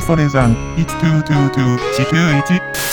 それじゃん。1222地球1。